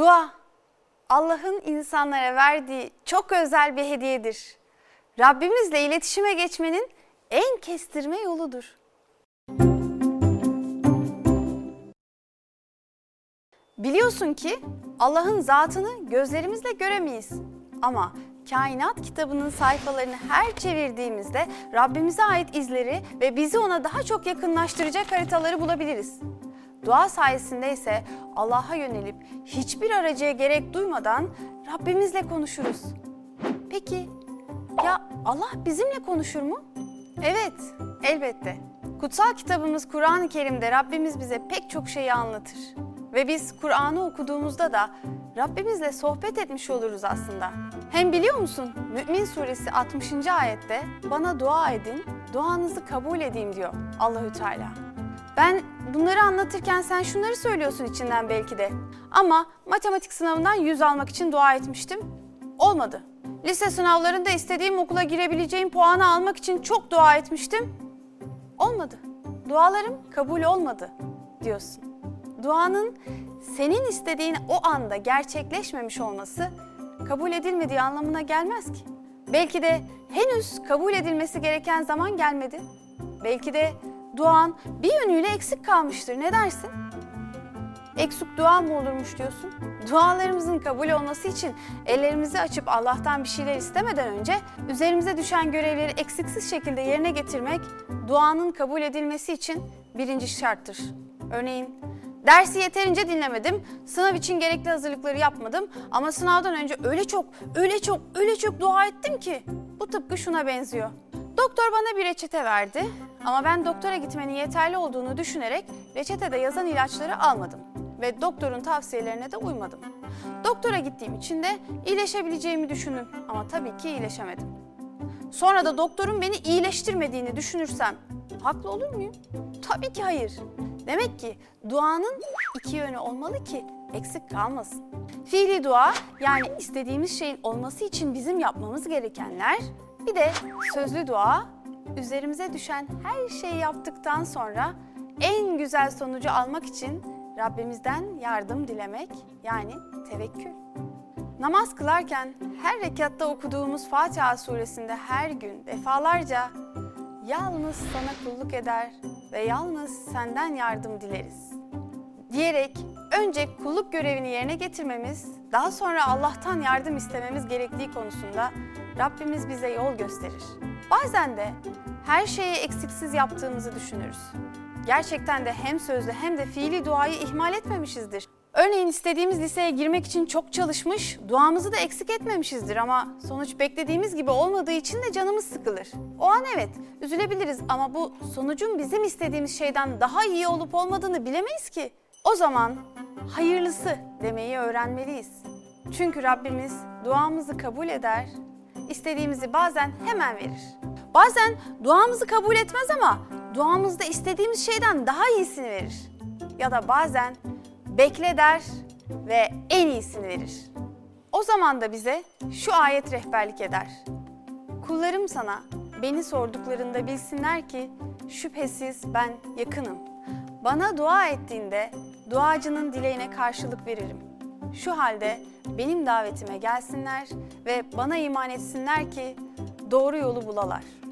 Dua, Allah'ın insanlara verdiği çok özel bir hediyedir. Rabbimizle iletişime geçmenin en kestirme yoludur. Biliyorsun ki Allah'ın zatını gözlerimizle göremeyiz. Ama kainat kitabının sayfalarını her çevirdiğimizde Rabbimize ait izleri ve bizi ona daha çok yakınlaştıracak haritaları bulabiliriz. Dua sayesinde ise Allah'a yönelip hiçbir aracıya gerek duymadan Rabbimizle konuşuruz. Peki ya Allah bizimle konuşur mu? Evet, elbette. Kutsal kitabımız Kur'an-ı Kerim'de Rabbimiz bize pek çok şeyi anlatır. Ve biz Kur'an'ı okuduğumuzda da Rabbimizle sohbet etmiş oluruz aslında. Hem biliyor musun Mü'min suresi 60. ayette bana dua edin, duanızı kabul edeyim diyor Allahü Teala. Ben bunları anlatırken sen şunları söylüyorsun içinden belki de. Ama matematik sınavından 100 almak için dua etmiştim. Olmadı. Lise sınavlarında istediğim okula girebileceğim puanı almak için çok dua etmiştim. Olmadı. Dualarım kabul olmadı diyorsun. Duanın senin istediğin o anda gerçekleşmemiş olması kabul edilmediği anlamına gelmez ki. Belki de henüz kabul edilmesi gereken zaman gelmedi. Belki de duan bir yönüyle eksik kalmıştır. Ne dersin? Eksik dua mı olurmuş diyorsun? Dualarımızın kabul olması için ellerimizi açıp Allah'tan bir şeyler istemeden önce üzerimize düşen görevleri eksiksiz şekilde yerine getirmek duanın kabul edilmesi için birinci şarttır. Örneğin dersi yeterince dinlemedim, sınav için gerekli hazırlıkları yapmadım ama sınavdan önce öyle çok, öyle çok, öyle çok dua ettim ki bu tıpkı şuna benziyor. Doktor bana bir reçete verdi ama ben doktora gitmenin yeterli olduğunu düşünerek reçetede yazan ilaçları almadım ve doktorun tavsiyelerine de uymadım. Doktora gittiğim için de iyileşebileceğimi düşündüm ama tabii ki iyileşemedim. Sonra da doktorun beni iyileştirmediğini düşünürsem haklı olur muyum? Tabii ki hayır. Demek ki duanın iki yönü olmalı ki eksik kalmasın. Fiili dua yani istediğimiz şeyin olması için bizim yapmamız gerekenler bir de sözlü dua üzerimize düşen her şeyi yaptıktan sonra en güzel sonucu almak için Rabbimizden yardım dilemek yani tevekkül. Namaz kılarken her rekatta okuduğumuz Fatiha suresinde her gün defalarca yalnız sana kulluk eder ve yalnız senden yardım dileriz diyerek önce kulluk görevini yerine getirmemiz, daha sonra Allah'tan yardım istememiz gerektiği konusunda Rabbimiz bize yol gösterir. Bazen de her şeyi eksiksiz yaptığımızı düşünürüz. Gerçekten de hem sözlü hem de fiili duayı ihmal etmemişizdir. Örneğin istediğimiz liseye girmek için çok çalışmış, duamızı da eksik etmemişizdir ama sonuç beklediğimiz gibi olmadığı için de canımız sıkılır. O an evet, üzülebiliriz ama bu sonucun bizim istediğimiz şeyden daha iyi olup olmadığını bilemeyiz ki. O zaman hayırlısı demeyi öğrenmeliyiz. Çünkü Rabbimiz duamızı kabul eder, istediğimizi bazen hemen verir. Bazen duamızı kabul etmez ama duamızda istediğimiz şeyden daha iyisini verir. Ya da bazen bekle der ve en iyisini verir. O zaman da bize şu ayet rehberlik eder. Kullarım sana beni sorduklarında bilsinler ki şüphesiz ben yakınım. Bana dua ettiğinde duacının dileğine karşılık veririm. Şu halde benim davetime gelsinler ve bana iman etsinler ki doğru yolu bulalar.''